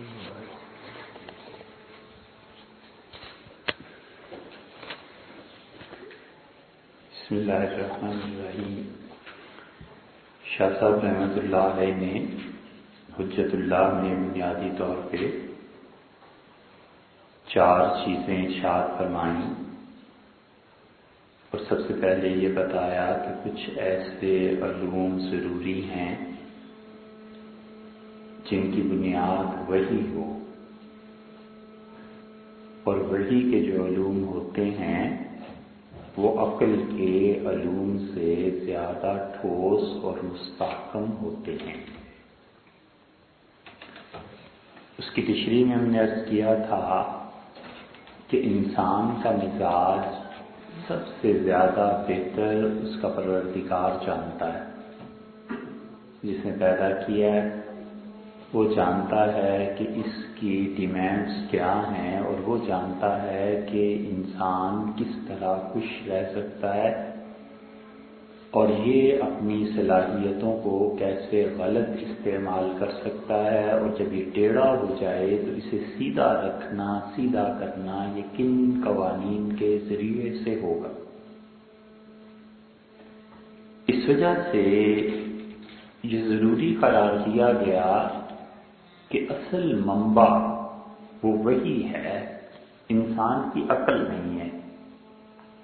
بسم اللہ الرحمن الرحیم شاہ صاحب رحمۃ اللہ علیہ نے حجت اللہ نے بنیادی طور پہ چار چیزیں اشاد فرمائیں اور سب سے پہلے یہ بتایا کہ کچھ ایسے علوم ضروری ہیں جن کی بنیاد وہی ہو۔ اور وہی کے جو علوم ہوتے ہیں، وہ عقل کے علوم سے زیادہ ٹھوس اور مستحکم ہوتے ہیں۔ اس کی تشریح میں ہم نے عرض کیا تھا کہ انسان کا مزاج سب سے زیادہ بہتر اس کا پروردگار جانتا ہے۔ جس نے پیدا کیا ہے وہ جانتا ہے کہ اس کی ڈیمانڈس کیا ہیں اور وہ جانتا ہے کہ انسان کس طرح خوش رہ سکتا ہے اور یہ اپنی صلاحیتوں کو کیسے غلط استعمال کر سکتا ہے اور جب یہ ٹیڑھا ہو جائے تو اسے سیدھا رکھنا، سیدھا کرنا یہ کن قوانین کے ذریعے سے ہوگا۔ اس وجہ سے یہ ضروری قرار دیا گیا کہ اصل منبع وہ وہی ہے، انسان کی عقل نہیں ہے۔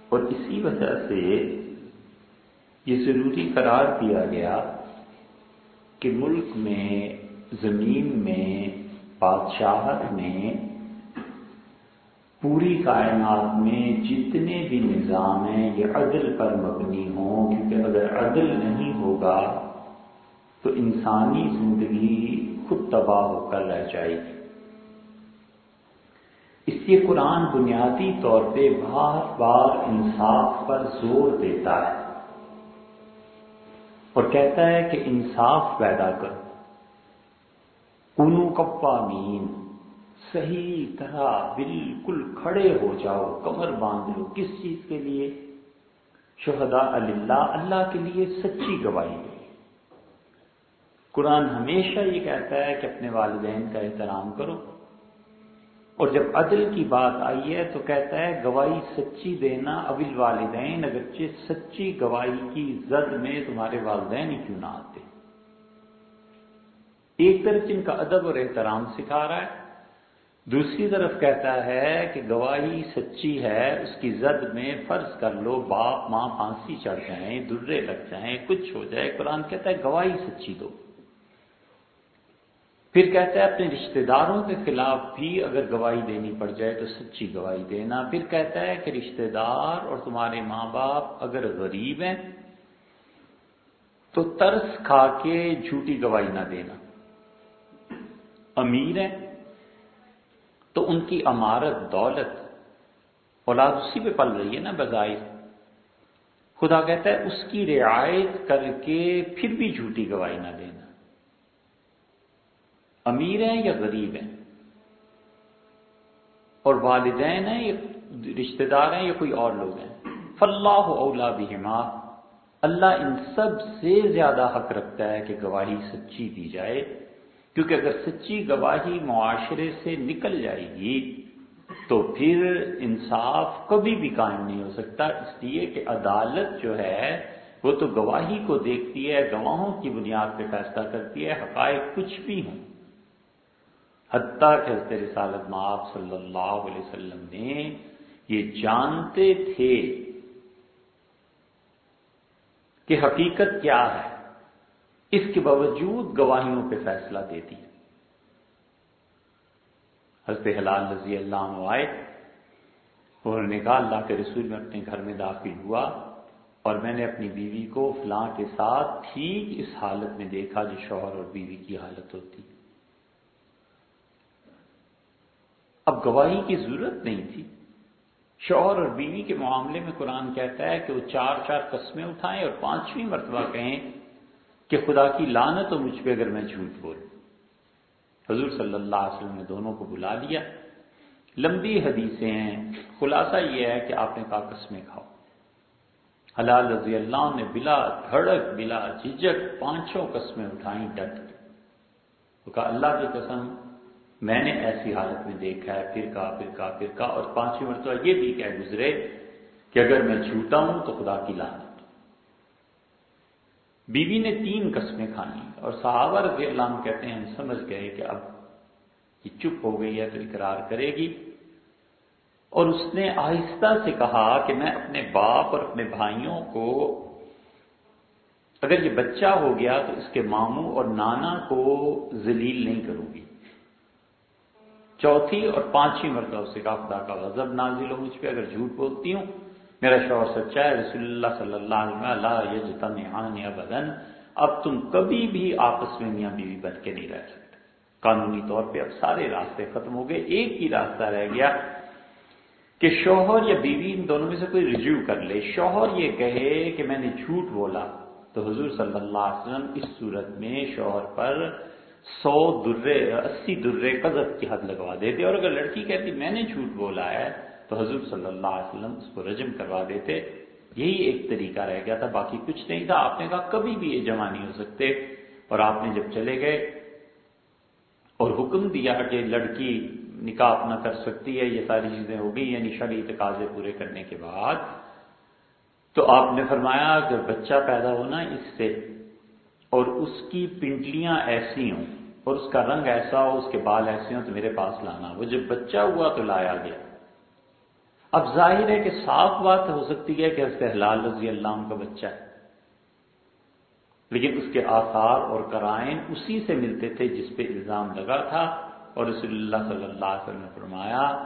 اور اسی وجہ سے یہ ضروری قرار دیا گیا کہ ملک میں، زمین میں، بادشاہت میں، پوری کائنات میں جتنے بھی نظام ہیں، یہ عدل پر مبنی ہوں، کیونکہ اگر عدل نہیں ہوگا تو انسانی زندگی خود تباہ ہو کر رہ جائے گی۔ اس لیے قرآن بنیادی طور پہ بار بار انصاف پر زور دیتا ہے اور کہتا ہے کہ انصاف پیدا کرو۔ کنو قوامین، صحیح طرح بالکل کھڑے ہو جاؤ، کمر باندھ لو۔ کس چیز کے لیے؟ شہدا اللہ اللہ کے لیے سچی گواہی۔ قرآن ہمیشہ یہ کہتا ہے کہ اپنے والدین کا احترام کرو۔ اور جب عدل کی بات آئی ہے تو کہتا ہے، گواہی سچی دینا ابل والدین، اگرچہ سچی گواہی کی زد میں تمہارے والدین ہی کیوں نہ آتے۔ ایک طرف جن کا ادب اور احترام سکھا رہا ہے، دوسری طرف کہتا ہے کہ گواہی سچی ہے، اس کی زد میں فرض کر لو، باپ ماں پھانسی چڑھ جائیں، درے لگ جائیں، کچھ ہو جائے۔ قرآن کہتا ہے، گواہی سچی دو۔ پھر کہتا ہے اپنے رشتہ داروں کے خلاف بھی اگر گواہی دینی پڑ جائے تو سچی گواہی دینا۔ پھر کہتا ہے کہ رشتہ دار اور تمہارے ماں باپ اگر غریب ہیں تو ترس کھا کے جھوٹی گواہی نہ دینا۔ امیر ہیں تو ان کی امارت، دولت، اولاد اسی پہ پل رہی ہے نا بظاہر۔ خدا کہتا ہے اس کی رعایت کر کے پھر بھی جھوٹی گواہی نہ دینا۔ امیر ہیں یا غریب ہیں؟ اور والدین ہیں یا رشتہ دار ہیں یا کوئی اور لوگ ہیں؟ فلاح اولا بہما۔ اللہ ان سب سے زیادہ حق رکھتا ہے کہ گواہی سچی دی جائے، کیونکہ اگر سچی گواہی معاشرے سے نکل جائے گی، تو پھر انصاف کبھی بھی قائم نہیں ہو سکتا۔ اس لیے کہ عدالت جو ہے، وہ تو گواہی کو دیکھتی ہے، گواہوں کی بنیاد پہ فیصلہ کرتی ہے، حقائق کچھ بھی ہوں۔ حتیٰ کہ حضرت رسالت معاف صلی اللہ علیہ وسلم نے یہ جانتے تھے کہ حقیقت کیا ہے، اس کے باوجود گواہیوں پہ فیصلہ دیتی ہے حضرت حلال رضی اللہ عنہ آئے، انہوں نے کہا، اللہ کے رسول میں اپنے گھر میں داخل ہوا اور میں نے اپنی بیوی کو فلاں کے ساتھ ٹھیک اس حالت میں دیکھا جو شوہر اور بیوی کی حالت ہوتی۔ اب گواہی کی ضرورت نہیں تھی۔ شوہر اور بیوی کے معاملے میں قرآن کہتا ہے کہ وہ چار چار قسمیں اٹھائیں اور پانچویں مرتبہ کہیں کہ خدا کی لانت ہو مجھ پہ اگر میں جھوٹ بولوں۔ حضور صلی اللہ علیہ وسلم نے دونوں کو بلا لیا۔ لمبی حدیثیں ہیں۔ خلاصہ یہ ہے کہ آپ نے کہا قسمیں کھاؤ۔ حلال رضی اللہ نے بلا دھڑک، بلا جھجک پانچوں قسمیں اٹھائیں، ڈٹ۔ وہ کہا اللہ کی قسم میں نے ایسی حالت میں دیکھا ہے، پھر کہا پھر کہا پھر کہا، اور پانچویں مرتبہ یہ بھی کہہ گزرے کہ اگر میں چھوٹا ہوں تو خدا کی لانت بیوی نے تین قسمیں کھانی اور صحابہ رضی اللہ عنہ کہتے ہیں، ہم سمجھ گئے کہ اب یہ چپ ہو گئی ہے، تو اقرار کرے گی۔ اور اس نے آہستہ سے کہا کہ میں اپنے باپ اور اپنے بھائیوں کو اگر یہ بچہ ہو گیا تو اس کے ماموں اور نانا کو ذلیل نہیں کروں گی۔ چوتھی اور پانچویں مرتبہ سے کا خدا کا غضب نازل ہو، مجھ پہ اگر جھوٹ بولتی ہوں، میرا شوہر سچا ہے، رسول اللہ صلی اللہ علیہ وسلم یا بدن اب تم کبھی بھی آپس میں میاں بیوی بن کے نہیں رہ سکتے۔ قانونی طور پہ اب سارے راستے ختم ہو گئے، ایک ہی راستہ رہ گیا کہ شوہر یا بیوی ان دونوں میں سے کوئی رجوع کر لے۔ شوہر یہ کہے کہ میں نے جھوٹ بولا تو حضور صلی اللہ علیہ وسلم اس صورت میں شوہر پر سو درے، اسی درے قذف کی حد لگوا دیتے اور اگر لڑکی کہتی میں نے جھوٹ بولا ہے، تو حضور صلی اللہ علیہ وسلم اس کو رجم کروا دیتے۔ یہی ایک طریقہ رہ گیا تھا، باقی کچھ نہیں تھا۔ آپ نے کہا کبھی بھی یہ جمع نہیں ہو سکتے۔ اور آپ نے جب چلے گئے اور حکم دیا کہ لڑکی نکاح اپنا کر سکتی ہے، یہ ساری چیزیں ہو گئی یعنی شرعی تقاضے پورے کرنے کے بعد، تو آپ نے فرمایا اگر بچہ پیدا ہونا اس سے اور اس کی پنڈلیاں ایسی ہوں اور اس کا رنگ ایسا ہو، اس کے بال ایسے ہوں تو میرے پاس لانا۔ وہ جب بچہ ہوا تو لایا گیا۔ اب ظاہر ہے کہ صاف بات ہو سکتی ہے کہ اس کے حلال رضی اللہ عنہ کا بچہ ہے۔ لیکن اس کے آثار اور کرائن اسی سے ملتے تھے جس پہ الزام لگا تھا۔ اور رسول اللہ صلی اللہ علیہ وسلم نے فرمایا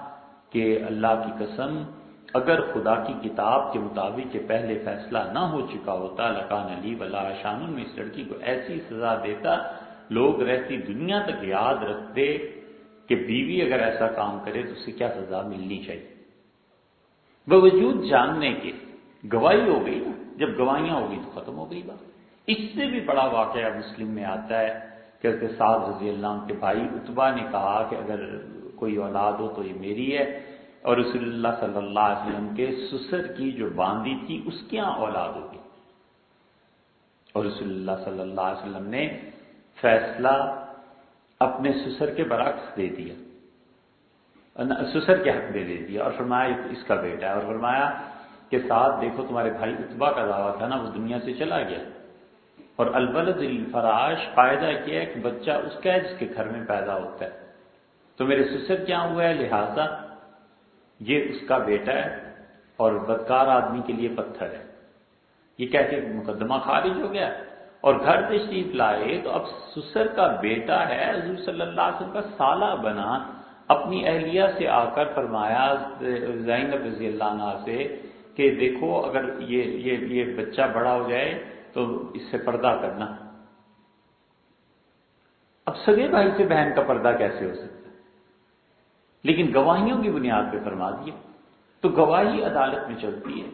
کہ اللہ کی قسم، اگر خدا کی کتاب کے مطابق یہ پہلے فیصلہ نہ ہو چکا ہوتا، لکان علی ولا شان میں اس لڑکی کو ایسی سزا دیتا لوگ رہتی دنیا تک یاد رکھتے کہ بیوی اگر ایسا کام کرے تو اسے کیا سزا ملنی چاہیے؟ باوجود جاننے کے، گواہی ہو گئی نا، جب گواہیاں ہو گئی تو ختم ہو گئی بات۔ اس سے بھی بڑا واقعہ مسلم میں آتا ہے کہ اس رضی اللہ عنہ کے بھائی اتبا نے کہا کہ اگر کوئی اولاد ہو تو یہ میری ہے۔ اور رسول اللہ صلی اللہ علیہ وسلم کے سسر کی جو باندی تھی، اس کے یہاں اولاد ہوگی اور رسول اللہ صلی اللہ علیہ وسلم نے فیصلہ اپنے سسر کے برعکس دے دیا۔ سسر کے حق میں دے دیا۔ اور فرمایا اس کا بیٹا ہے۔ اور فرمایا کہ ساتھ دیکھو، تمہارے بھائی اتبا کا دعویٰ تھا نا، وہ دنیا سے چلا گیا۔ اور البلد الفراش، فائدہ کیا ہے کہ بچہ اس کا ہے جس کے گھر میں پیدا ہوتا ہے۔ تو میرے سسر کیا ہوا ہے؟ لہذا یہ اس کا بیٹا ہے اور بدکار آدمی کے لیے پتھر ہے۔ یہ کہتے مقدمہ خارج ہو گیا۔ اور گھر تشریف لائے تو اب سسر کا بیٹا ہے، حضور صلی اللہ علیہ وسلم کا سالہ بنا اپنی اہلیہ سے آ کر فرمایا، زینب رضی اللہ عنہ سے کہ دیکھو اگر یہ یہ یہ بچہ بڑا ہو جائے تو اس سے پردہ کرنا۔ اب سگے بھائی سے بہن کا پردہ کیسے ہو سکتا لیکن گواہیوں کی بنیاد پہ فرما دیا تو گواہی عدالت میں چلتی ہے۔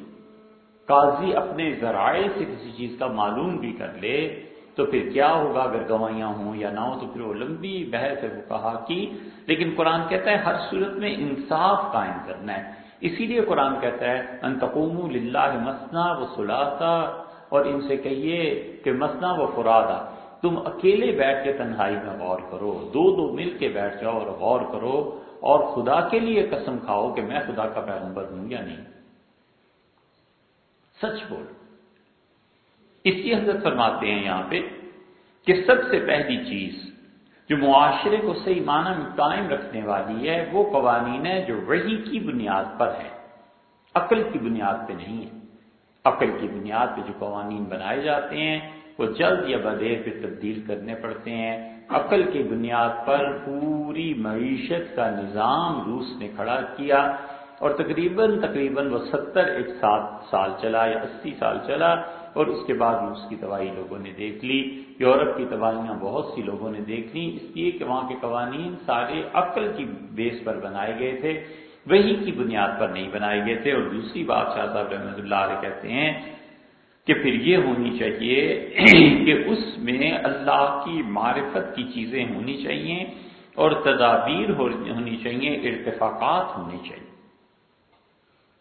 قاضی اپنے ذرائع سے کسی چیز کا معلوم بھی کر لے، تو پھر کیا ہوگا؟ اگر گواہیاں ہوں یا نہ ہو تو پھر وہ لمبی بحث ہے وہ کہا کی۔ لیکن قرآن کہتا ہے ہر صورت میں انصاف قائم کرنا ہے۔ اسی لیے قرآن کہتا ہے انتقوم للہ مسنا و سلاسا اور ان سے کہیے کہ مسنا و فرادا تم اکیلے بیٹھ کے تنہائی میں غور کرو، دو دو مل کے بیٹھ جاؤ اور غور کرو، اور خدا کے لیے قسم کھاؤ کہ میں خدا کا پیغمبر ہوں یا نہیں۔ سچ بول اس کی حضرت فرماتے ہیں یہاں پہ کہ سب سے پہلی چیز جو معاشرے کو صحیح معنی میں قائم رکھنے والی ہے، وہ قوانین ہے جو وہی کی بنیاد پر ہے عقل کی بنیاد پہ نہیں ہے عقل کی بنیاد پہ جو قوانین بنائے جاتے ہیں، وہ جلد یا بدیر پہ تبدیل کرنے پڑتے ہیں۔ عقل کی بنیاد پر پوری معیشت کا نظام روس نے کھڑا کیا۔ اور تقریباً تقریباً وہ ستر ایک سات سال چلا یا اسی سال چلا اور اس کے بعد روس کی تباہی لوگوں نے دیکھ لی، یورپ کی تباہیاں بہت سی لوگوں نے دیکھ لی، اس لیے کہ وہاں کے قوانین سارے عقل کی بیس پر بنائے گئے تھے، وہی کی بنیاد پر نہیں بنائے گئے تھے۔ اور دوسری بات شاہ صاحب رحمۃ اللہ علیہ کہتے ہیں کہ پھر یہ ہونی چاہیے کہ اس میں اللہ کی معرفت کی چیزیں ہونی چاہیے اور تدابیر ہونی چاہیے، ارتفاقات ہونی چاہیے۔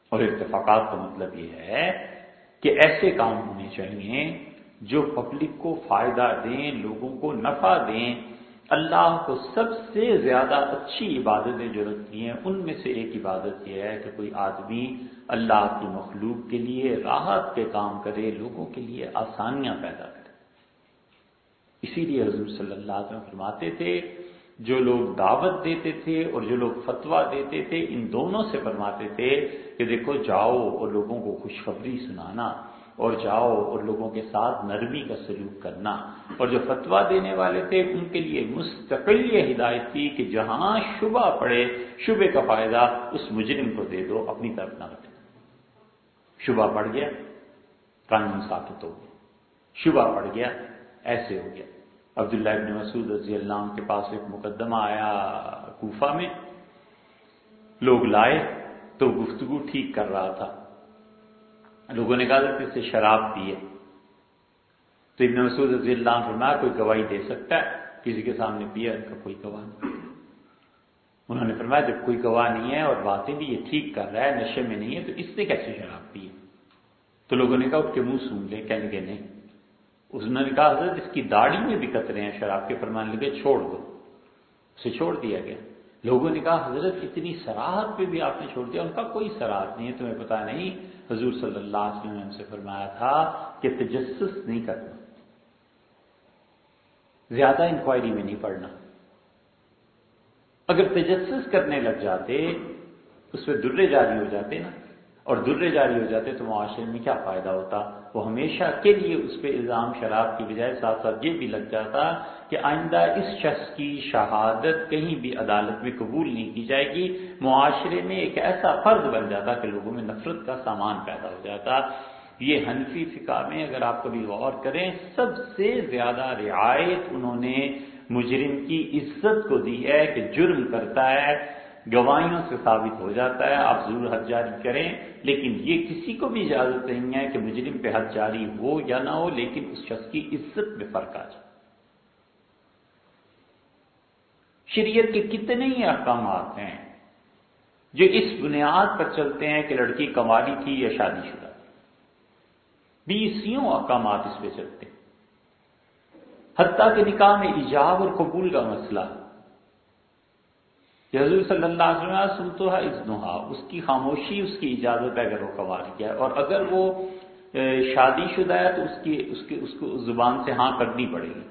اور ارتفاقات کا مطلب یہ ہے کہ ایسے کام ہونے چاہیے جو پبلک کو فائدہ دیں، لوگوں کو نفع دیں۔ اللہ کو سب سے زیادہ اچھی عبادتیں جو رکھتی ہیں، ان میں سے ایک عبادت یہ ہے کہ کوئی آدمی اللہ کی مخلوق کے لیے راحت کے کام کرے، لوگوں کے لیے آسانیاں پیدا کرے۔ اسی لیے حضور صلی اللہ علیہ وسلم فرماتے تھے جو لوگ دعوت دیتے تھے اور جو لوگ فتوا دیتے تھے، ان دونوں سے فرماتے تھے کہ دیکھو، جاؤ اور لوگوں کو خوشخبری سنانا اور جاؤ اور لوگوں کے ساتھ نرمی کا سلوک کرنا۔ اور جو فتوا دینے والے تھے، ان کے لیے مستقل یہ ہدایت تھی کہ جہاں شبہ پڑے شبے کا فائدہ اس مجرم کو دے دو، اپنی طرف نہ رکھے۔ شبہ پڑ گیا، قانون ثابت ہو گیا۔ شبہ پڑ گیا، ایسے ہو گیا۔ عبداللہ ابن مسعود رضی اللہ عنہ کے پاس ایک مقدمہ آیا کوفہ میں۔ لوگ لائے تو گفتگو ٹھیک کر رہا تھا۔ لوگوں نے کہا کہ سے شراب پیے۔ تو ابن مسعود رضی اللہ عنہ فرمایا کوئی گواہی دے سکتا ہے؟ کسی کے سامنے پیا ان کا کوئی گواہ نہیں۔ انہوں نے فرمایا جب کوئی گواہ نہیں ہے اور باتیں بھی یہ ٹھیک کر رہا ہے، نشے میں نہیں ہے، تو اس نے کیسے شراب پی تو لوگوں نے کہا اس کے منہ سون لے، کہنے کے نہیں۔ اس نے کہا، حضرت، اس کی داڑھی میں بھی قطرے ہیں شراب کے. فرمان لگے، چھوڑ دو. اسے چھوڑ دیا گیا۔ لوگوں نے کہا، حضرت، اتنی سراہد پہ بھی آپ نے چھوڑ دیا، ان کا کوئی سراہد نہیں ہے، تمہیں پتا نہیں۔ حضور صلی اللہ علیہ وسلم نے سے فرمایا تھا کہ تجسس نہیں کرنا، زیادہ انکوائری میں نہیں پڑھنا۔ اگر تجسس کرنے لگ جاتے، اس پہ درے جاری ہو جاتے نا، اور درے جاری ہو جاتے تو معاشرے میں کیا فائدہ ہوتا؟ وہ ہمیشہ کے لیے اس پہ الزام شراب کی بجائے ساتھ ساتھ یہ بھی لگ جاتا کہ آئندہ اس شخص کی شہادت کہیں بھی عدالت میں قبول نہیں کی جائے گی، معاشرے میں ایک ایسا فرض بن جاتا کہ لوگوں میں نفرت کا سامان پیدا ہو جاتا۔ یہ حنفی فقہ میں اگر آپ کبھی غور کریں، سب سے زیادہ رعایت انہوں نے مجرم کی عزت کو دی ہے کہ جرم کرتا ہے۔ گواہیوں سے ثابت ہو جاتا ہے، آپ ضرور حد جاری کریں۔ لیکن یہ کسی کو بھی اجازت نہیں ہے کہ مجرم پہ حد جاری ہو یا نہ ہو، لیکن اس شخص کی عزت میں فرق آ جائے۔ شریعت کے کتنے ہی احکامات ہیں جو اس بنیاد پر چلتے ہیں کہ لڑکی کماری تھی یا شادی شدہ۔ بیسوں احکامات اس پہ چلتے ہیں۔ حتیٰ کہ نکاح میں ایجاب اور قبول کا مسئلہ کہ حضور صلی اللہ علیہ وسلم سنتو ہے ازنہا اس کی خاموشی، اس کی اجازت ہے اگر وہ قواری کیا ہے، اور اگر وہ شادی شدہ ہے تو اس کی اس کی اس کو زبان سے ہاں کرنی پڑے گی۔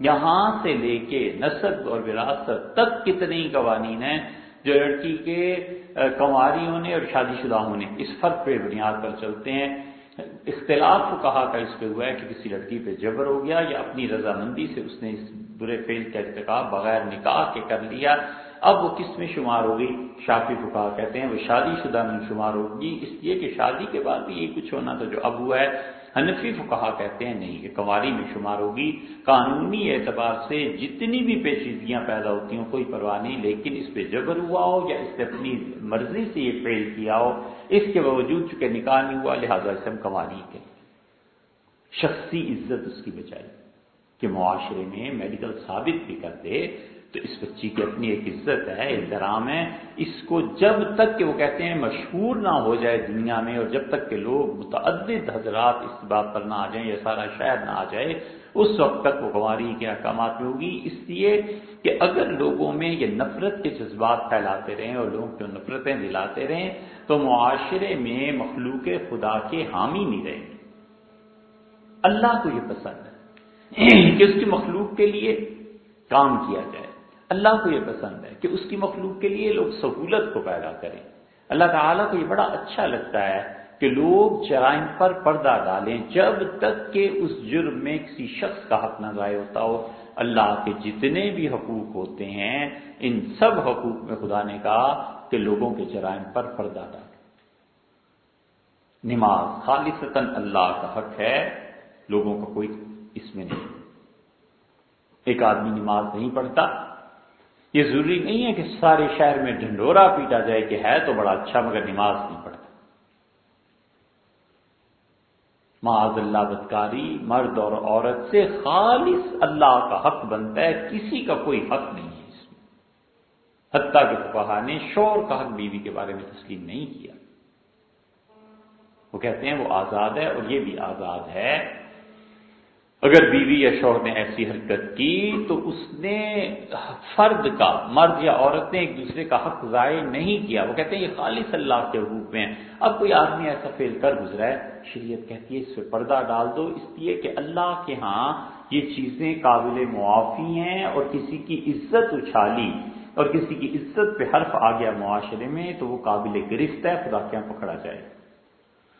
یہاں سے لے کے نسب اور وراثت تک کتنے ہی قوانین ہیں جو لڑکی کے کنواری ہونے اور شادی شدہ ہونے، اس فرق پہ بنیاد پر چلتے ہیں۔ اختلاف کو کہا کا اس پہ ہوا ہے کہ کسی لڑکی پہ جبر ہو گیا یا اپنی رضامندی سے اس نے اس برے فیل کا ارتکاب بغیر نکاح کے کر لیا۔ اب وہ کس میں شمار ہوگی؟ شافی فکا کہتے ہیں وہ شادی شدہ میں شمار ہوگی، اس لیے کہ شادی کے بعد بھی یہ کچھ ہونا تھا جو اب ہوا ہے، حنفی فکا کہتے ہیں نہیں یہ کنواری میں شمار ہوگی۔ قانونی اعتبار سے جتنی بھی پیچیدگیاں پیدا ہوتی ہوں کوئی پرواہ نہیں، لیکن اس پہ جبر ہوا ہو یا اس نے اپنی مرضی سے یہ فیل کیا ہو، اس کے باوجود چونکہ نکاح نہیں ہوا، لہٰذا اسے ہم کنواری کے شخصی عزت اس کی بچائی، کہ معاشرے میں میڈیکل ثابت بھی کر دے تو اس بچی کی اپنی ایک عزت ہے، احترام ہے۔ اس کو جب تک کہ وہ کہتے ہیں مشہور نہ ہو جائے دنیا میں اور جب تک کہ لوگ متعدد حضرات اس بات پر نہ آ جائیں یا سارا شہر نہ آ جائے، اس وقت تک وہ گواری کے احکامات میں ہوگی۔ اس لیے کہ اگر لوگوں میں یہ نفرت کے جذبات پھیلاتے رہیں اور لوگوں کو نفرتیں دلاتے رہیں، تو معاشرے میں مخلوق خدا کے حامی نہیں رہیں۔ گے اللہ کو یہ پسند ہے کہ اس کی مخلوق کے لیے کام کیا جائے۔ اللہ کو یہ پسند ہے کہ اس کی مخلوق کے لیے لوگ سہولت کو پیدا کریں۔ اللہ تعالیٰ کو یہ بڑا اچھا لگتا ہے کہ لوگ جرائم پر پردہ ڈالیں جب تک کہ اس جرم میں کسی شخص کا حق نہ ضائع ہوتا ہو۔ اللہ کے جتنے بھی حقوق ہوتے ہیں، ان سب حقوق میں خدا نے کہا کہ لوگوں کے جرائم پر پردہ ڈالیں۔ نماز خالصتاً اللہ کا حق ہے، لوگوں کا کوئی اس میں نہیں۔ ایک آدمی نماز نہیں پڑھتا یہ ضروری نہیں ہے کہ سارے شہر میں ڈھنڈورا پیٹا جائے کہ ہے تو بڑا اچھا مگر نماز نہیں پڑھتا۔ معاذ اللہ بدکاری، مرد اور عورت سے خالص اللہ کا حق بنتا ہے، کسی کا کوئی حق نہیں ہے اس میں۔ حتیٰ کہ فقہ نے شور کا حق بیوی کے بارے میں تسلیم نہیں کیا۔ وہ کہتے ہیں وہ آزاد ہے اور یہ بھی آزاد ہے۔ اگر بیوی یا شوہر نے ایسی حرکت کی تو اس نے فرد کا، مرد یا عورت نے ایک دوسرے کا حق ضائع نہیں کیا۔ وہ کہتے ہیں، یہ خالص اللہ کے حقوق میں اب کوئی آدمی ایسا فیل کر گزرا ہے، شریعت کہتی ہے، اس پہ پردہ ڈال دو۔ اس لیے کہ اللہ کے ہاں یہ چیزیں قابل معافی ہیں اور کسی کی عزت اچھالی اور کسی کی عزت پہ حرف آ گیا معاشرے میں تو وہ قابل گرفت ہے، خدا کیا ہاں پکڑا جائے۔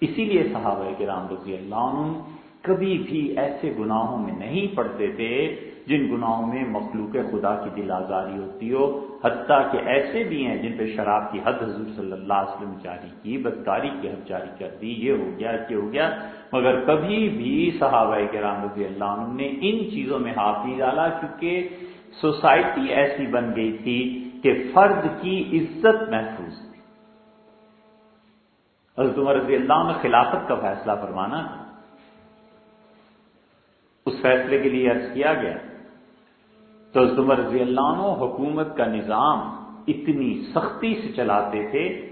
اسی لیے صحابہ کے رام رضی اللہ عنہ کبھی بھی ایسے گناہوں میں نہیں پڑتے تھے جن گناہوں میں مخلوق خدا کی دل آزاری ہوتی ہو، حتیٰ کہ ایسے بھی ہیں جن پہ شراب کی حد حضور صلی اللہ علیہ وسلم جاری کی، بدکاری کی حد جاری کر دی، یہ ہو گیا، یہ ہو گیا۔ مگر کبھی بھی صحابہ کرام رضی اللہ عنہ نے ان چیزوں میں ہاتھ نہیں ڈالا، کیونکہ سوسائٹی ایسی بن گئی تھی کہ فرد کی عزت محفوظ تھی۔ حضرت عمر رضی اللہ نے خلافت کا فیصلہ فرمانا۔ تھا اس فیصلے کے لیے عرض کیا گیا تو عمر رضی اللہ عنہ حکومت کا نظام اتنی سختی سے چلاتے تھے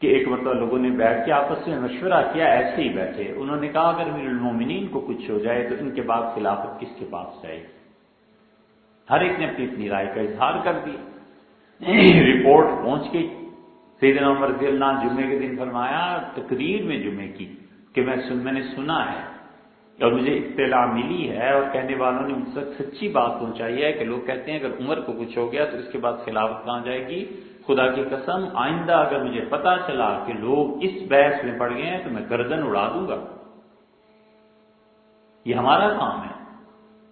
کہ ایک مرتبہ لوگوں نے بیٹھ کے آپس میں مشورہ کیا، ایسے ہی بیٹھے۔ انہوں نے کہا، اگر میر المومنین کو کچھ ہو جائے تو ان کے بعد خلافت کس کے پاس جائے گی؟ ہر ایک نے اپنی اپنی رائے کا اظہار کر دیا۔ رپورٹ پہنچ گئی۔ سیدنا عمر رضی اللہ جمعے کے دن فرمایا، تقریر میں جمعے کی کہ میں سن میں نے سنا ہے اور مجھے اطلاع ملی ہے اور کہنے والوں نے مجھ تک سچی بات پہنچائی ہے کہ لوگ کہتے ہیں اگر عمر کو کچھ ہو گیا تو اس کے بعد خلافت کہاں جائے گی؟ خدا کی قسم، آئندہ اگر مجھے پتا چلا کہ لوگ اس بحث میں پڑ گئے ہیں تو میں گردن اڑا دوں گا۔ یہ ہمارا کام ہے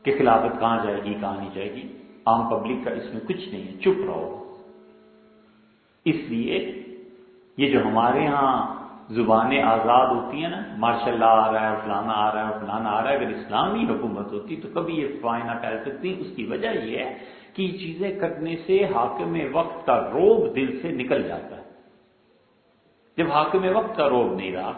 کہ خلافت کہاں جائے گی، کہاں نہیں جائے گی۔ عام پبلک کا اس میں کچھ نہیں ہے، چپ رہو۔ اس لیے یہ جو ہمارے ہاں زبانیں آزاد ہوتی ہیں نا ماشاء اللہ آ رہا ہے، فلانا آ رہا ہے، فلانا آ رہا ہے، اگر اسلامی حکومت ہوتی تو کبھی یہ فائنہ پھیل سکتی۔ اس کی وجہ یہ ہے کہ یہ چیزیں کرنے سے حاکم وقت کا روب دل سے نکل جاتا ہے۔ جب حاکم وقت کا روب نہیں رہا،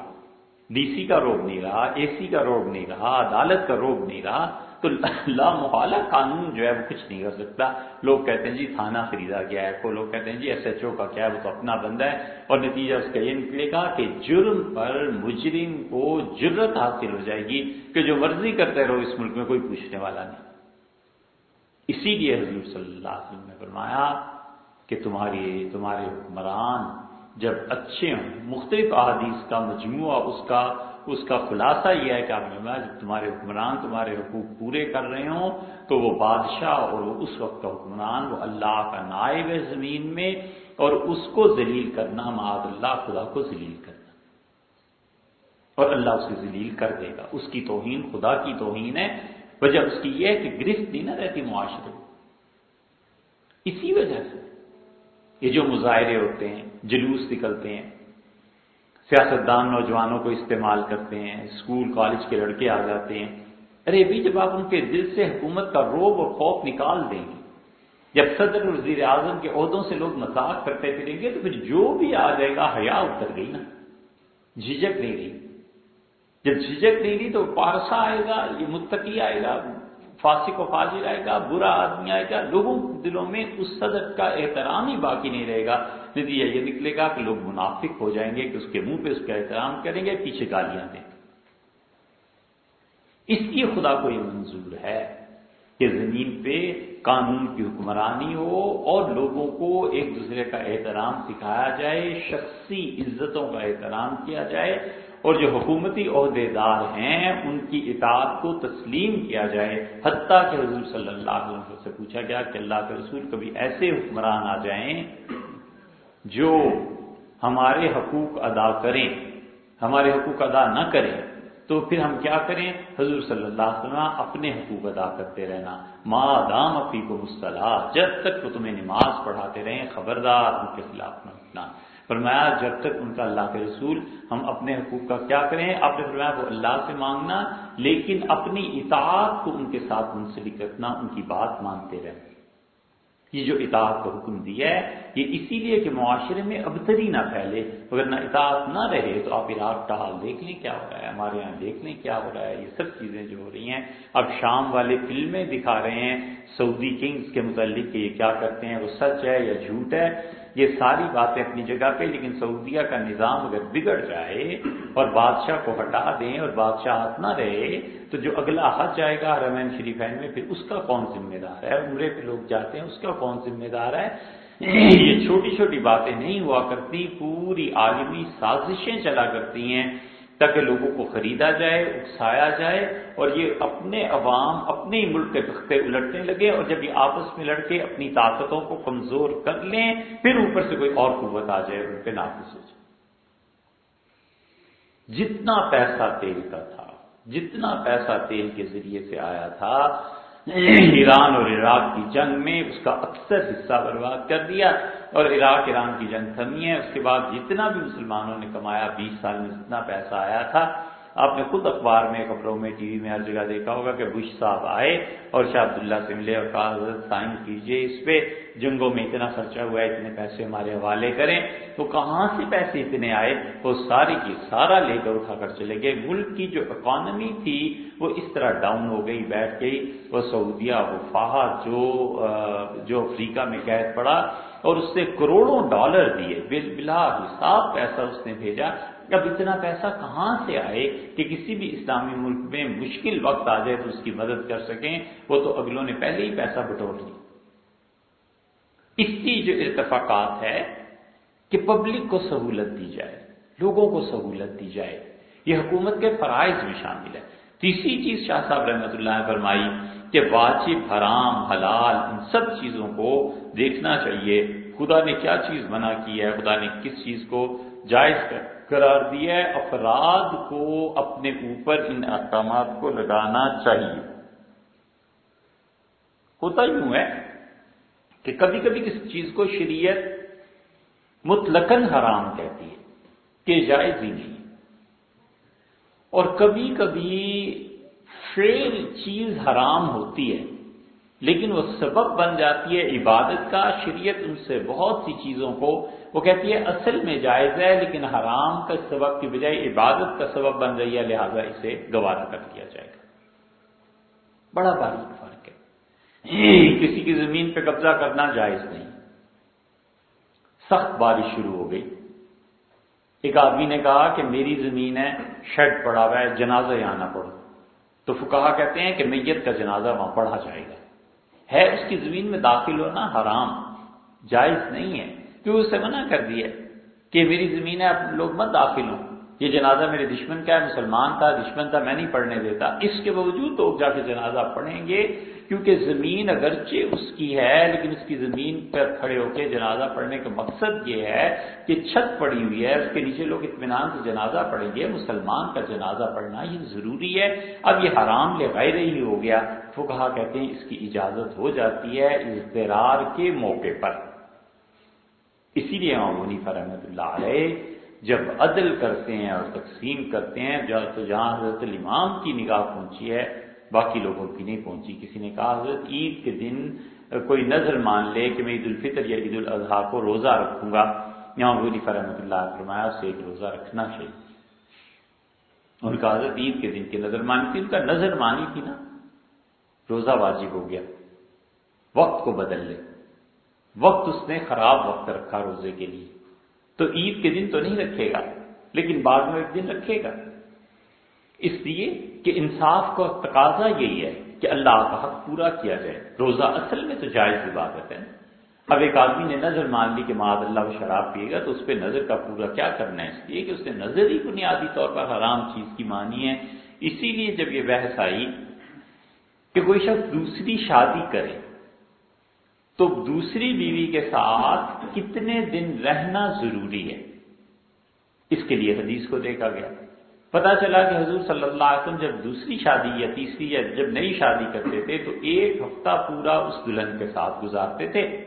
ڈی سی کا روب نہیں رہا، اے سی کا روب نہیں رہا، عدالت کا روب نہیں رہا تو لا محالہ قانون جو ہے وہ کچھ نہیں کر سکتا۔ لوگ کہتے ہیں جی تھانہ خریدا گیا ہے کو لوگ کہتے ہیں جی ایس ایچ او کا کیا ہے، وہ تو اپنا بندہ ہے۔ اور نتیجہ اس کا یہ نکلے گا کہ جرم پر مجرم کو جرت حاصل ہو جائے گی کہ جو مرضی کرتے رہو، اس ملک میں کوئی پوچھنے والا نہیں۔ اسی لیے حضور صلی اللہ علیہ وسلم نے فرمایا کہ تمہاری، تمہارے حکمران جب اچھے ہوں، مختلف احادیث کا مجموعہ اس کا اس کا خلاصہ یہ ہے کہ آپ تمہارے حکمران تمہارے حقوق پورے کر رہے ہوں تو وہ بادشاہ اور وہ اس وقت کا حکمران، وہ اللہ کا نائب ہے زمین میں اور اس کو ذلیل کرنا، معاذ اللہ، خدا کو ذلیل کرنا۔ اور اللہ اسے ذلیل کر دے گا۔ اس کی توہین، خدا کی توہین ہے۔ وجہ اس کی یہ ہے کہ گرفت نہیں نہ رہتی معاشرے اسی وجہ سے یہ جو مظاہرے ہوتے ہیں، جلوس نکلتے ہیں سیاستدان نوجوانوں کو استعمال کرتے ہیں، اسکول، کالج کے لڑکے آ جاتے ہیں۔ ارے بھی جب آپ ان کے دل سے حکومت کا روب اور خوف نکال دیں گے، جب صدر وزیر اعظم کے عہدوں سے لوگ مذاق کرتے پھریں گے، تو پھر جو بھی آ جائے گا، حیا اتر گئی نا۔ جھجک نہیں رہی۔ جب جھجک نہیں رہی تو پارسا آئے گا، یہ متقی آئے گا۔ فاسق و فاضر آئے گا، برا آدمی آئے گا، لوگوں دلوں میں اس صدر کا احترام ہی باقی نہیں رہے گا۔ نتیجہ یہ نکلے گا کہ لوگ منافق ہو جائیں گے، کہ اس کے منہ پہ اس کا احترام کریں گے، پیچھے گالیاں دیں گے۔ اس لیے خدا کو یہ منظور ہے کہ زمین پہ قانون کی حکمرانی ہو اور لوگوں کو ایک دوسرے کا احترام سکھایا جائے، شخصی عزتوں کا احترام کیا جائے اور جو حکومتی عہدے دار ہیں، ان کی اطاعت کو تسلیم کیا جائے، حتیٰ کہ حضور صلی اللہ علیہ وسلم سے پوچھا گیا کہ اللہ کے رسول کبھی ایسے حکمران آ جائیں جو ہمارے حقوق ادا کریں، ہمارے حقوق ادا نہ کریں۔ تو پھر ہم کیا کریں؟ حضور صلی اللہ علیہ وسلم اپنے حقوق ادا کرتے رہنا۔ ماں دام اپی کو مصطلاح جب تک وہ تمہیں نماز پڑھاتے رہیں، خبردار ان کے خلاف نہ اٹھنا۔ فرمایا، جب تک ان کا اللہ کے رسول ہم اپنے حقوق کا کیا کریں، آپ نے فرمایا، وہ اللہ سے مانگنا، لیکن اپنی اطاعت کو ان کے ساتھ منسلک رکھنا، ان کی بات مانتے رہیں یہ جو اطاعت کا حکم دیا ہے، یہ اسی لیے کہ معاشرے میں ابتری نہ پھیلے، اگر نہ اطاعت نہ رہے، تو آپ عراق کا حال دیکھ لیں کیا ہو رہا ہے، ہمارے یہاں دیکھ لیں کیا ہو رہا ہے، یہ سب چیزیں جو ہو رہی ہیں۔ اب شام والے فلمیں دکھا رہے ہیں، سعودی کنگز کے متعلق کہ یہ کیا کرتے ہیں، وہ سچ ہے یا جھوٹ ہے؟ یہ ساری باتیں اپنی جگہ پہ، لیکن سعودیہ کا نظام اگر بگڑ جائے اور بادشاہ کو ہٹا دیں اور بادشاہ ہاتھ نہ رہے، تو جو اگلا حج جائے گا رمین شریفین میں، پھر اس کا کون ذمہ دار ہے؟ عمرے پہ لوگ جاتے ہیں، اس کا کون ذمہ دار ہے؟ یہ چھوٹی چھوٹی باتیں نہیں ہوا کرتی، پوری عالمی سازشیں چلا کرتی ہیں۔ تاکہ لوگوں کو خریدا جائے، اکسایا جائے اور یہ اپنے عوام، اپنے ہی ملک کے تختے الٹنے لگے اور جب یہ آپس میں لڑکے اپنی طاقتوں کو کمزور کر لیں، پھر اوپر سے کوئی اور قوت آ جائے، ان پہ نافذ ہو جائے۔ جتنا پیسہ تیل کا تھا، جتنا پیسہ تیل کے ذریعے سے آیا تھا ایران اور عراق کی جنگ میں اس کا اکثر حصہ برباد کر دیا اور عراق، ایران کی جنگ تھمی ہے۔ اس کے بعد جتنا بھی مسلمانوں نے کمایا، بیس سال میں جتنا پیسہ آیا تھا آپ نے خود اخبار میں، خبروں میں، ٹی وی میں ہر جگہ دیکھا ہوگا کہ بش صاحب آئے اور شاہ عبداللہ سے ملے اور کہا، حضرت سائن کیجیے اس پہ، جنگوں میں اتنا خرچہ ہوا ہے، اتنے پیسے ہمارے حوالے کریں۔ تو کہاں سے پیسے اتنے آئے؟ وہ ساری کی سارا لے کر اٹھا کر چلے گئے۔ ملک کی جو اکانومی تھی، وہ اس طرح ڈاؤن ہو گئی، بیٹھ گئی۔ وہ سعودیہ، وہ جو جو افریقہ میں قید پڑا اور اس سے کروڑوں ڈالر دیے۔ بلا حساب پیسہ اس نے بھیجا۔ اب اتنا پیسہ کہاں سے آئے کہ کسی بھی اسلامی ملک میں مشکل وقت آ جائے تو اس کی مدد کر سکیں؟ وہ تو اگلوں نے پہلے ہی پیسہ بٹور لیا اس کی جو اتفاقات ہے کہ پبلک کو سہولت دی جائے، لوگوں کو سہولت دی جائے، یہ حکومت کے فرائض میں شامل ہے۔ تیسری چیز شاہ صاحب رحمۃ اللہ نے فرمائی کہ واجب، حرام، حلال، ان سب چیزوں کو دیکھنا چاہیے۔ خدا نے کیا چیز منع کی ہے؟ خدا نے کس چیز کو جائز کر قرار دیا ہے، افراد کو اپنے اوپر ان احکامات کو لگانا چاہیے۔ ہوتا یوں ہے کہ کبھی کبھی کسی چیز کو شریعت متلقن حرام کہتی ہے، کہ جائز ہی نہیں۔ اور کبھی کبھی فیل چیز حرام ہوتی ہے، لیکن وہ سبب بن جاتی ہے عبادت کا، شریعت ان سے بہت سی چیزوں کو وہ کہتی ہے، اصل میں جائز ہے، لیکن حرام کا سبب کی بجائے عبادت کا سبب بن رہی ہے، لہذا اسے گوارا کر دیا جائے گا۔ بڑا باریک فرق ہے۔ کسی کی زمین پہ قبضہ کرنا جائز نہیں۔ سخت بارش شروع ہو گئی۔ ایک آدمی نے کہا کہ میری زمین ہے، شیڈ پڑا ہوا ہے، جنازہ یہاں نہ پڑو تو فکا کہتے ہیں کہ میت کا جنازہ وہاں پڑھا جائے گا۔ ہے، اس کی زمین میں داخل ہونا حرام، جائز نہیں ہے۔ کیوں اسے منع کر دیا کہ میری زمین ہے لوگ مت داخل ہوں؟ یہ جنازہ میرے دشمن کا ہے، مسلمان تھا، دشمن تھا، میں نہیں پڑھنے دیتا۔ اس کے باوجود تو جا کے جنازہ پڑھیں گے، کیونکہ زمین اگرچہ اس کی ہے، لیکن اس کی زمین پر کھڑے ہو کے جنازہ پڑھنے کا مقصد یہ ہے کہ چھت پڑی ہوئی ہے، اس کے نیچے لوگ اطمینان سے جنازہ پڑھیں گے۔ مسلمان کا جنازہ پڑھنا یہ ضروری ہے۔ اب یہ حرام لے غیر ہی ہو گیا۔ تو کہا کہتے ہیں اس کی اجازت ہو جاتی ہے اضطرار کے موقع پر۔ اسی لیے امام فرحمۃ اللہ علیہ جب عدل کرتے ہیں اور تقسیم کرتے ہیں تو جہاں حضرت الامام کی نگاہ پہنچی ہے، باقی لوگوں کی نہیں پہنچی۔ کسی نے کہا، حضرت عید کے دن کوئی نظر مان لے کہ میں عید الفطر یا عید الاضحیٰ کو روزہ رکھوں گا۔ یہاں غلی فرحمۃ اللہ فرمایا، اسے ایک روزہ رکھنا چاہیے۔ ان کا حضرت عید کے دن کی نظر مانی تھی، ان کا نظر مانی تھی نا۔ روزہ واجب ہو گیا۔ وقت کو بدل لے۔ وقت اس نے خراب وقت رکھا روزے کے لیے۔ تو عید کے دن تو نہیں رکھے گا، لیکن بعد میں ایک دن رکھے گا۔ اس لیے کہ انصاف کا تقاضا یہی ہے کہ اللہ کا حق پورا کیا جائے۔ روزہ اصل میں تو جائز عبادت ہے۔ اب ایک آدمی نے نظر مان لی کہ معذ اللہ وہ شراب پیے گا تو اس پہ نظر کا پورا کیا کرنا ہے؟ اس لیے کہ اس نے نظر ہی بنیادی طور پر حرام چیز کی مانی ہے۔ اسی لیے جب یہ بحث آئی کہ کوئی شخص دوسری شادی کرے تو دوسری بیوی کے ساتھ کتنے دن رہنا ضروری ہے؟ اس کے لیے حدیث کو دیکھا گیا۔ پتا چلا کہ حضور صلی اللہ علیہ وسلم جب دوسری شادی یا تیسری یا جب نئی شادی کرتے تھے تو ایک ہفتہ پورا اس دلہن کے ساتھ گزارتے تھے۔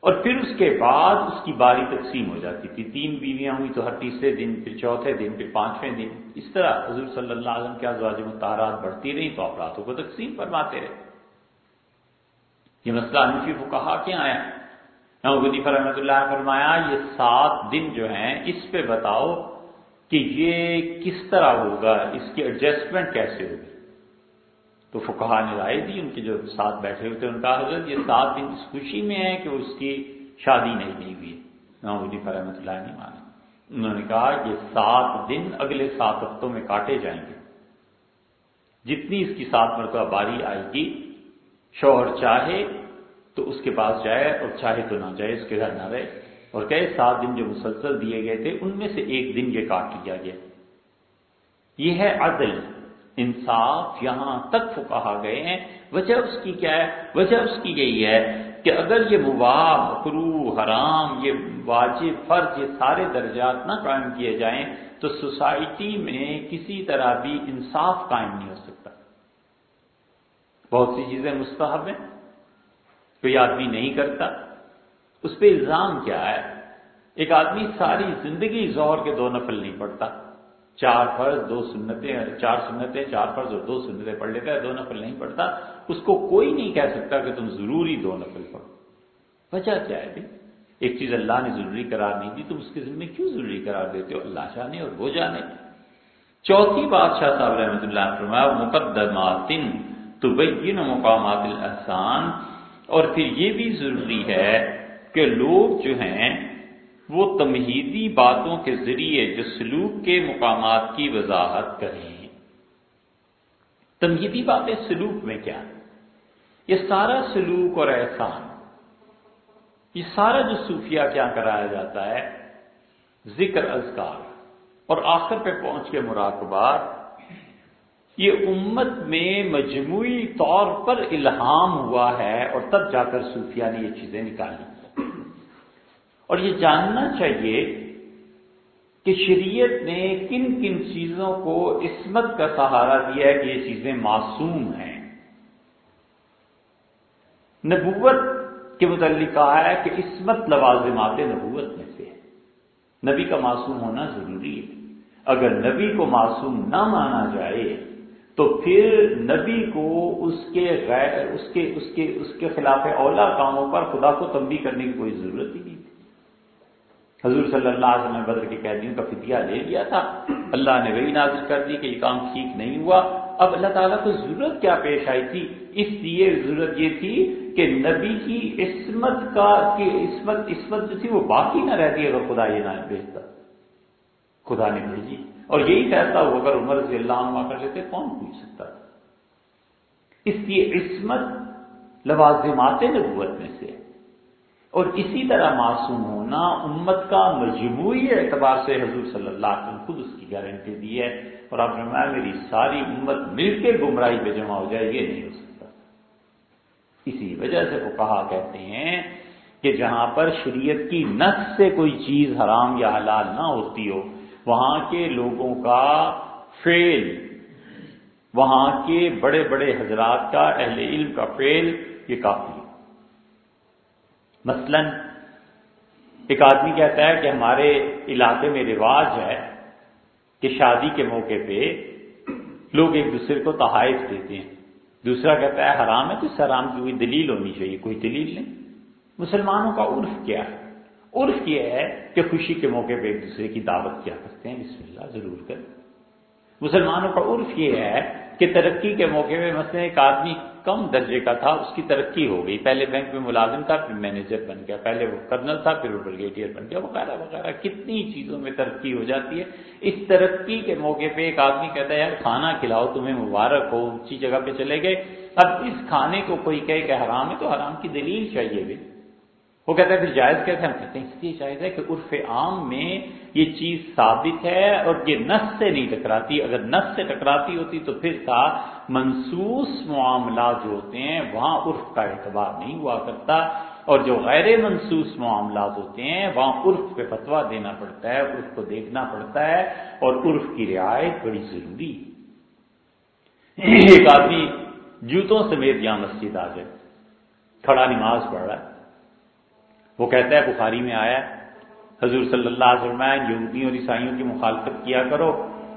اور پھر اس کے بعد اس کی باری تقسیم ہو جاتی تھی۔ تین بیویاں ہوئی تو ہر تیسرے دن، پھر چوتھے دن، پھر پانچویں دن۔ اس طرح حضور صلی اللہ علیہ وسلم کے ازواج متحرات بڑھتی رہی تو آپ راتوں کو تقسیم فرماتے رہے۔ یہ مسئلہ انفی کو کہا کیا آیا غنیفہ رحمۃ اللہ نے فرمایا، یہ سات دن جو ہیں، اس پہ بتاؤ کہ یہ کس طرح ہوگا، اس کی ایڈجسٹمنٹ کیسے ہوگی؟ تو فکہ نے رائے دی، ان کے جو ساتھ بیٹھے ہوئے تھے، ان کا حضرت، یہ سات دن اس خوشی میں ہے کہ اس کی شادی نہیں نہیں ہوئی غنیفہ رحمۃ اللہ نے مانا۔ انہوں نے کہا، یہ سات دن اگلے سات ہفتوں میں کاٹے جائیں گے۔ جتنی اس کی سات مرتبہ باری آئے گی شوہر چاہے تو اس کے پاس جائے اور چاہے تو نہ جائے، اس کے گھر نہ رہے۔ اور کہے، سات دن جو مسلسل دیے گئے تھے، ان میں سے ایک دن یہ کاٹ لیا گیا۔ یہ ہے عدل۔ انصاف یہاں تک کہا گئے ہیں۔ وجہ اس کی کیا ہے؟ وجہ اس کی یہی ہے کہ اگر یہ مباح مکرو حرام، یہ واجب فرض، یہ سارے درجات نہ قائم کیے جائیں تو سوسائٹی میں کسی طرح بھی انصاف قائم نہیں ہو سکتا۔ بہت سی چیزیں مستحب ہیں، کوئی آدمی نہیں کرتا۔ اس پہ الزام کیا ہے؟ ایک آدمی ساری زندگی زہر کے دو نفل نہیں پڑتا چار فرض، دو سنتیں چار سنتیں، چار فرض اور دو سنتیں پڑھ لیتا ہے، دو نفل نہیں پڑھتا۔ اس کو کوئی نہیں کہہ سکتا کہ تم ضروری دو نفل پڑھو۔ وجہ کیا ہے بھائی؟ ایک چیز اللہ نے ضروری قرار نہیں دی، تم اس کے ذمہ کیوں ضروری قرار دیتے ہو؟ اللہ جانے اور وہ جانے۔ چوتھی بادشاہ صاحب رحمۃ اللہ فرمایا مقدمات تبین مقامات الاحسان۔ اور پھر یہ بھی ضروری ہے کہ لوگ جو ہیں، وہ تمہیدی باتوں کے ذریعے جو سلوک کے مقامات کی وضاحت کریں۔ تمہیدی باتیں سلوک میں کیا؟ یہ سارا سلوک اور احسان، یہ سارا جو صوفیہ کیا کرایا جاتا ہے، ذکر اذکار، اور آخر پہ پہنچ کے مراقبات یہ امت میں مجموعی طور پر الہام ہوا ہے اور تب جا کر صوفیہ نے یہ چیزیں نکالی۔ اور یہ جاننا چاہیے کہ شریعت نے کن کن چیزوں کو عصمت کا سہارا دیا ہے کہ یہ چیزیں معصوم ہیں۔ نبوت کے متعلق کہا ہے کہ عصمت لوازمات نبوت میں سے نبی کا معصوم ہونا ضروری ہے۔ اگر نبی کو معصوم نہ مانا جائے تو پھر نبی کو اس کے غیر، اس کے اس کے اس کے خلاف اولا کاموں پر خدا کو تنبیہ کرنے کی کوئی ضرورت ہی نہیں تھی۔ حضور صلی اللہ علیہ وسلم بدر کے قیدیوں کا فدیہ لے لیا تھا۔ اللہ نے وہی نازل کر دی کہ یہ کام ٹھیک نہیں ہوا۔ اب اللہ تعالیٰ کو ضرورت کیا پیش آئی تھی؟ اس لیے ضرورت یہ تھی کہ نبی کی عصمت کا کہ عصمت عصمت جو تھی وہ باقی نہ رہتی اگر خدا یہ نہ بھیجتا۔ خدا نے بھیجی۔ اور یہی فیصلہ ہو اگر عمر رضی اللہ عنہ کر لیتے، کون پوچھ سکتا؟ اس لیے عصمت لوازمات نبوت میں سے۔ اور اسی طرح معصوم ہونا امت کا مجموعی اعتبار سے حضور صلی اللہ علیہ وسلم خود اس کی گارنٹی دی ہے۔ اور آپ نے میری ساری امت مل کے گمراہی پہ جمع ہو جائے، یہ نہیں ہو سکتا۔ اسی وجہ سے وہ کہا کہتے ہیں کہ جہاں پر شریعت کی نس سے کوئی چیز حرام یا حلال نہ ہوتی ہو وہاں کے لوگوں کا فیل وہاں کے بڑے بڑے حضرات کا، اہل علم کا فیل یہ کافی ہے۔ مثلا، ایک آدمی کہتا ہے کہ ہمارے علاقے میں رواج ہے کہ شادی کے موقع پہ لوگ ایک دوسرے کو تحائف دیتے ہیں۔ دوسرا کہتا ہے حرام ہے تو اس حرام کی کوئی دلیل ہونی چاہیے، کوئی دلیل نہیں۔ مسلمانوں کا عرف کیا ہے؟ عرف یہ ہے کہ خوشی کے موقع پہ ایک دوسرے کی دعوت کیا کرتے ہیں، بسم اللہ، ضرور کر۔ مسلمانوں کا عرف یہ ہے کہ ترقی کے موقع پہ مثلا ایک آدمی کم درجے کا تھا، اس کی ترقی ہو گئی۔ پہلے بینک میں ملازم تھا، پھر مینیجر بن گیا۔ پہلے وہ کرنل تھا، پھر وہ بریگیڈیئر بن گیا۔ وغیرہ وغیرہ۔ کتنی چیزوں میں ترقی ہو جاتی ہے۔ اس ترقی کے موقع پہ ایک آدمی کہتا ہے، یار، کھانا کھلاؤ، تمہیں مبارک ہو، اونچی جگہ پہ چلے گئے۔ اب اس کھانے کو کوئی کہے کہ حرام ہے تو حرام کی دلیل چاہیے بھی۔ وہ کہتا ہے پھر جائز کیسے ہم کہتے ہیں؟ اس لیے جائز ہے کہ عرف عام میں یہ چیز ثابت ہے اور یہ نس سے نہیں ٹکراتی۔ اگر نس سے ٹکراتی ہوتی تو پھر تھا منسوس معاملات جو ہوتے ہیں، وہاں عرف کا اعتبار نہیں ہوا کرتا۔ اور جو غیر منسوس معاملات ہوتے ہیں، وہاں عرف پہ فتوا دینا پڑتا ہے، عرف کو دیکھنا پڑتا ہے اور عرف کی رعایت بڑی ضروری ایک آدمی جوتوں سمیت یہاں مسجد آ جائے کھڑا نماز پڑھ رہا ہے۔ وہ کہتا ہے بخاری میں آیا حضور صلی اللہ علیہ وسلم یہودیوں اور عیسائیوں کی مخالفت کیا کرو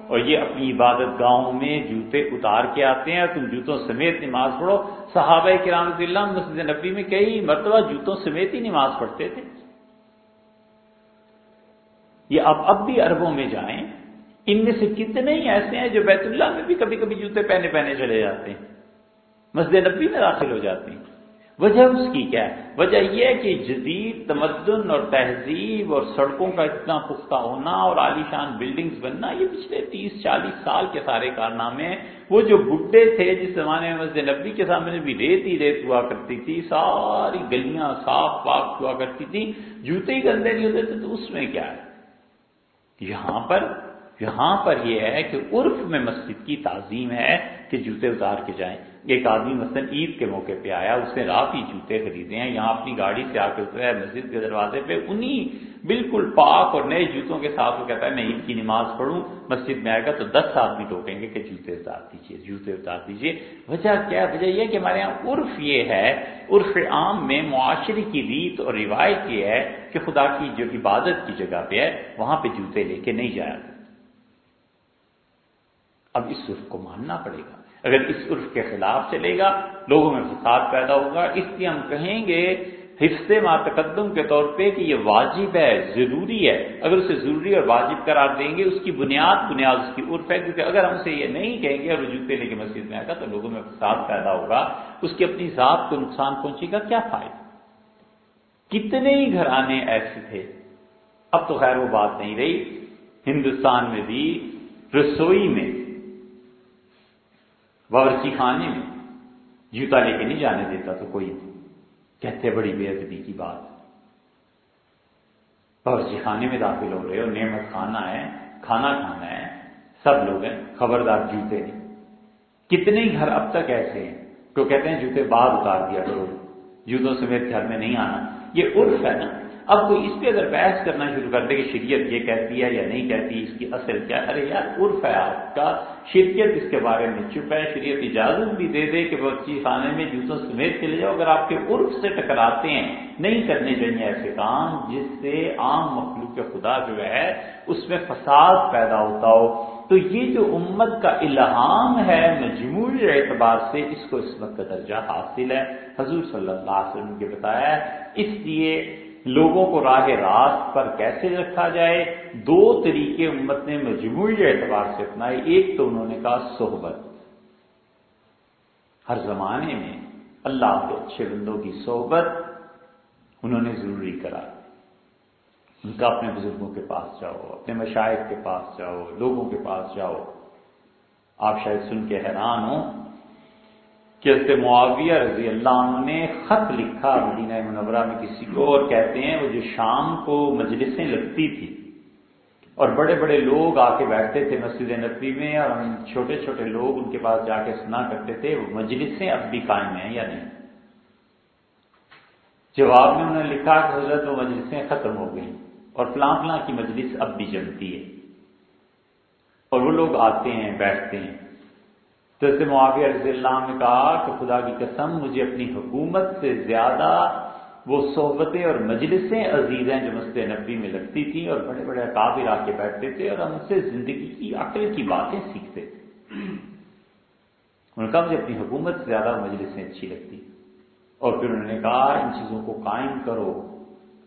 اور یہ اپنی عبادت گاہوں میں جوتے اتار کے آتے ہیں تم جوتوں سمیت نماز پڑھو۔ صحابہ کرام رضی اللہ مسجد نبی میں کئی مرتبہ جوتوں سمیت ہی نماز پڑھتے تھے۔ یہ اب اب بھی عربوں میں جائیں، ان میں سے کتنے ہی ایسے ہیں جو بیت اللہ میں بھی کبھی کبھی جوتے پہنے پہنے چلے جاتے ہیں، مسجد نبی میں داخل ہو جاتے ہیں۔ وجہ اس کی کیا ہے؟ وجہ یہ ہے کہ جدید تمدن اور تہذیب اور سڑکوں کا اتنا پختہ ہونا اور عالیشان بلڈنگز بننا، یہ پچھلے تیس چالیس سال کے سارے کارنامے ہیں۔ وہ جو بڈے تھے، جس زمانے میں مسجد نبی کے سامنے بھی ریت ہی ریت ہوا کرتی تھی، ساری گلیاں صاف پاک ہوا کرتی تھی، جوتے ہی گندے نہیں ہوتے تھے، تو اس میں کیا ہے؟ یہاں پر یہاں پر یہ ہے کہ عرف میں مسجد کی تعظیم ہے کہ جوتے اتار کے جائیں۔ ایک آدمی مثلا عید کے موقع پہ آیا، اس نے رات ہی جوتے خریدے ہیں، یہاں اپنی گاڑی سے آ کے اترا ہے مسجد کے دروازے پہ، انہی بالکل پاک اور نئے جوتوں کے ساتھ وہ کہتا ہے، میں عید کی نماز پڑھوں، مسجد میں آئے گا تو دس آدمی ٹوکیں گے کہ جوتے اتار دیجیے جوتے اتار دیجیے وجہ کیا؟ وجہ یہ کہ ہمارے یہاں عرف یہ ہے، عرف عام میں معاشرے کی ریت اور روایت یہ ہے کہ خدا کی جو عبادت کی جگہ پہ ہے، وہاں پہ جوتے لے کے نہیں جایا اب اس عرف کو ماننا پڑے گا۔ اگر اس عرف کے خلاف چلے گا، لوگوں میں فساد پیدا ہوگا۔ اس لیے ہم کہیں گے حفظ ماتقدم کے طور پہ کہ یہ واجب ہے، ضروری ہے۔ اگر اسے ضروری اور واجب قرار دیں گے، اس کی بنیاد بنیاد اس کی عرف ہے۔ کیونکہ اگر ہم اسے یہ نہیں کہیں گے اور جوتے لے کے مسجد میں آئے گا، تو لوگوں میں فساد پیدا ہوگا۔ اس کی اپنی ذات کو نقصان پہنچے گا، کیا فائدہ؟ کتنے ہی گھرانے ایسے تھے۔ اب تو خیر وہ بات نہیں رہی۔ ہندوستان میں بھی، رسوئی میں باورچی خانے میں جوتا لے کے نہیں جانے دیتا تو کوئی کہتے بڑی بے ادبی کی بات باورچی جی خانے میں داخل ہو رہے ہو، نعمت کھانا ہے، کھانا کھانا ہے، سب لوگ ہیں، خبردار جوتے نہیں کتنے ہی گھر اب تک ایسے ہیں تو کہتے ہیں جوتے بعد اتار دیا کرو، جوتوں سے میرے گھر میں نہیں آنا۔ یہ عرف ہے نا۔ اب کوئی اس پہ اگر بحث کرنا شروع کر دے کہ شریعت یہ کہتی ہے یا نہیں کہتی، اس کی اصل کیا؟ ارے یار، عرف ہے آپ کا۔ شرکت اس کے بارے میں چپ ہے، شریعت اجازت بھی دے دے کہ بچی خانے میں جوتوں سمیت چلے جاؤ۔ اگر آپ کے عرف سے ٹکراتے ہیں، نہیں کرنے چاہیے ایسے کام، جس سے عام مخلوق خدا جو ہے، اس میں فساد پیدا ہوتا ہو۔ تو یہ جو امت کا الہام ہے، مجموعی اعتبار سے اس کو اس وقت کا درجہ حاصل ہے۔ حضور صلی اللہ علیہ وسلم کے بتایا اس لیے لوگوں کو راہ راست پر کیسے رکھا جائے؟ دو طریقے امت نے مجموعی اعتبار سے اپنائے۔ ایک تو انہوں نے کہا صحبت۔ ہر زمانے میں اللہ کے اچھے بندوں کی صحبت انہوں نے ضروری کرا ان کا اپنے بزرگوں کے پاس جاؤ، اپنے مشاہد کے پاس جاؤ، لوگوں کے پاس جاؤ۔ آپ شاید سن کے حیران ہوں کہ حضرت معاویہ رضی اللہ عنہ نے خط لکھا مدینہ منورہ میں کسی کو اور کہتے ہیں وہ جو شام کو مجلسیں لگتی تھی اور بڑے بڑے لوگ آ کے بیٹھتے تھے مسجد نبی میں اور ہم چھوٹے چھوٹے لوگ ان کے پاس جا کے سنا کرتے تھے وہ مجلسیں اب بھی قائم ہیں یا نہیں؟ جواب میں انہوں نے لکھا کہ حضرت وہ مجلسیں ختم ہو گئی اور فلاں فلاں کی مجلس اب بھی جمتی ہے اور وہ لوگ آتے ہیں بیٹھتے ہیں تو اس معافی رضی اللہ نے کہا کہ خدا کی قسم، مجھے اپنی حکومت سے زیادہ وہ صحبتیں اور مجلسیں عزیز ہیں جو مسجد نبی میں لگتی تھیں اور بڑے بڑے قابل آ کے بیٹھتے تھے اور ہم ان سے زندگی کی، عقل کی باتیں سیکھتے تھے۔ انہوں نے کہا، مجھے اپنی حکومت سے زیادہ مجلسیں اچھی لگتی۔ اور پھر انہوں نے کہا، ان چیزوں کو قائم کرو۔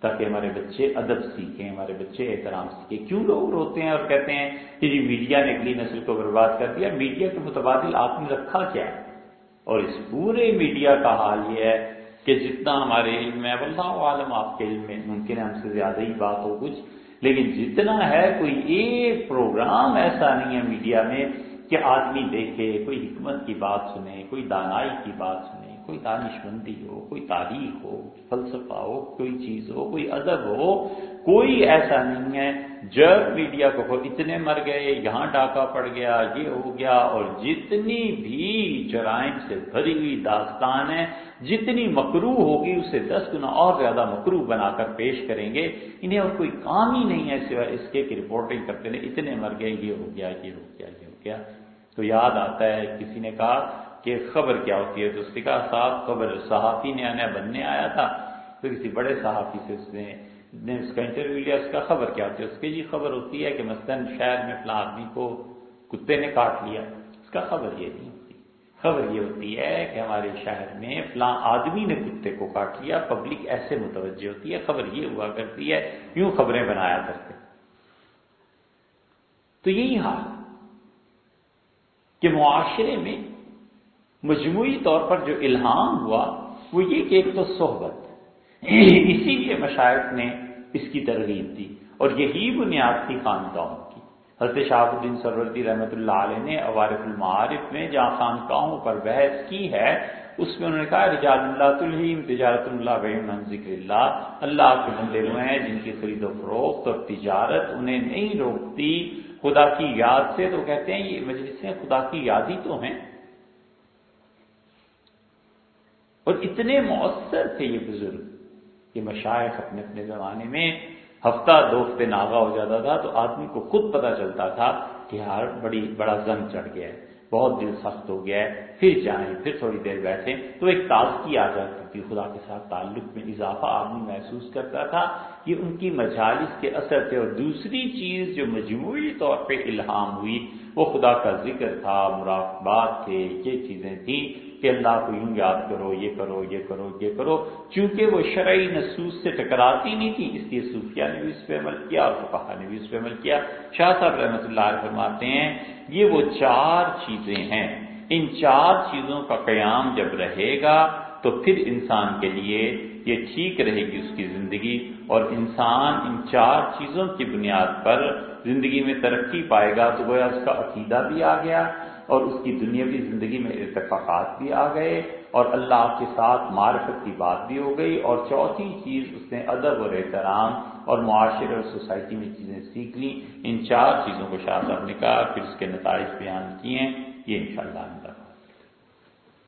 تاکہ ہمارے بچے ادب سیکھیں، ہمارے بچے احترام سیکھیں۔ کیوں لوگ روتے ہیں اور کہتے ہیں کہ جی میڈیا نے اگلی نسل کو برباد کر دیا میڈیا کے متبادل آپ نے رکھا کیا ہے؟ اور اس پورے میڈیا کا حال یہ ہے کہ جتنا ہمارے علم ہے اللہ عالم آپ کے علم میں ممکن ہے ہم سے زیادہ ہی بات ہو کچھ، لیکن جتنا ہے کوئی ایک پروگرام ایسا نہیں ہے میڈیا میں کہ آدمی دیکھے، کوئی حکمت کی بات سنے، کوئی دانائی کی بات سنے۔ کوئی دانش مندی ہو، کوئی تاریخ ہو، فلسفہ ہو، کوئی چیز ہو، کوئی ادب ہو، کوئی ایسا نہیں ہے۔ جب میڈیا کو اتنے مر گئے، یہاں ڈاکہ پڑ گیا، یہ ہو گیا، اور جتنی بھی جرائم سے بھری ہوئی داستان ہے، جتنی مکرو ہوگی، اسے دس گنا اور زیادہ مکرو بنا کر پیش کریں گے۔ انہیں اور کوئی کام ہی نہیں ہے سوائے اس کے کہ رپورٹنگ کرتے ہیں اتنے مر گئے، یہ ہو گیا، یہ ہو گیا، یہ ہو گیا۔ تو یاد آتا ہے، کسی نے کہا کہ خبر کیا ہوتی ہے؟ تو اس نے کہا، صاحب، خبر صحافی نے آنا بننے آیا تھا۔ تو کسی بڑے صحافی سے اس نے نے اس کا انٹرویو لیا، اس کا خبر کیا ہوتی ہے؟ اس کی جی خبر ہوتی ہے کہ مثلاً شہر میں فلاں آدمی کو کتے نے کاٹ لیا۔ اس کا خبر یہ نہیں ہوتی۔ خبر یہ ہوتی ہے کہ ہمارے شہر میں فلاں آدمی نے کتے کو کاٹ لیا، پبلک ایسے متوجہ ہوتی ہے، خبر یہ ہوا کرتی ہے، یوں خبریں بنایا کرتے۔ تو یہی حال۔ کہ معاشرے میں مجموعی طور پر جو الہام ہوا، وہ یہ کہ ایک تو صحبت اسی لیے مشاعت نے اس کی ترغیب دی اور یہی بنیاد تھی خاندانوں کی۔ حضرت شاہ الدین سروردی رحمۃ اللہ علیہ نے عوارف المعارف میں جہاں خانقاہوں پر بحث کی ہے، اس میں انہوں نے کہا، رجال اللہ تلہیم، تجارت اللہ بہن ذکر اللہ۔ اللہ کے بندے وہ ہیں، جن کی خرید و فروخت اور تجارت انہیں نہیں روکتی، خدا کی یاد سے تو کہتے ہیں، یہ مجلسیں خدا کی یاد ہی تو ہیں۔ اور اتنے مؤثر تھے یہ بزرگ یہ مشائق اپنے اپنے زمانے میں ہفتہ دو ہفتے ناغا ہو جاتا تھا تو آدمی کو خود پتا چلتا تھا کہ یار بڑی، بڑا زنگ چڑھ گیا ہے، بہت دل سخت ہو گیا ہے، پھر جائیں، پھر تھوڑی دیر بیٹھیں۔ تو ایک تازگی آ جاتی تھی، خدا کے ساتھ تعلق میں اضافہ آدمی محسوس کرتا تھا یہ ان کی مجالس کے اثر تھے۔ اور دوسری چیز جو مجموعی طور پہ الہام ہوئی، وہ خدا کا ذکر تھا، مراقبات تھے، یہ چیزیں تھیں۔ کہ اللہ کو یوں یاد کرو، یہ کرو یہ کرو یہ کرو۔ چونکہ وہ شرعی نصوص سے ٹکراتی نہیں تھی، اس لیے صوفیہ نے بھی اس پہ عمل کیا اور فقہ نے بھی اس پہ عمل کیا۔ شاہ صاحب رحمۃ اللہ علیہ فرماتے ہیں، یہ وہ چار چیزیں ہیں۔ ان چار چیزوں کا قیام جب رہے گا، تو پھر انسان کے لیے یہ ٹھیک رہے گی اس کی زندگی۔ اور انسان ان چار چیزوں کی بنیاد پر زندگی میں ترقی پائے گا، تو گویا اس کا عقیدہ بھی آ گیا۔ اور اس کی دنیاوی زندگی میں ارتفاقات بھی آ گئے اور اللہ کے ساتھ معرفت کی بات بھی ہو گئی اور چوتھی چیز اس نے ادب اور احترام اور معاشرے اور سوسائٹی میں چیزیں سیکھ لیں۔ ان چار چیزوں کو شاہ صاحب نے کہا، پھر اس کے نتائج بیان کیے ہیں۔ یہ انشاءاللہ شاء اللہ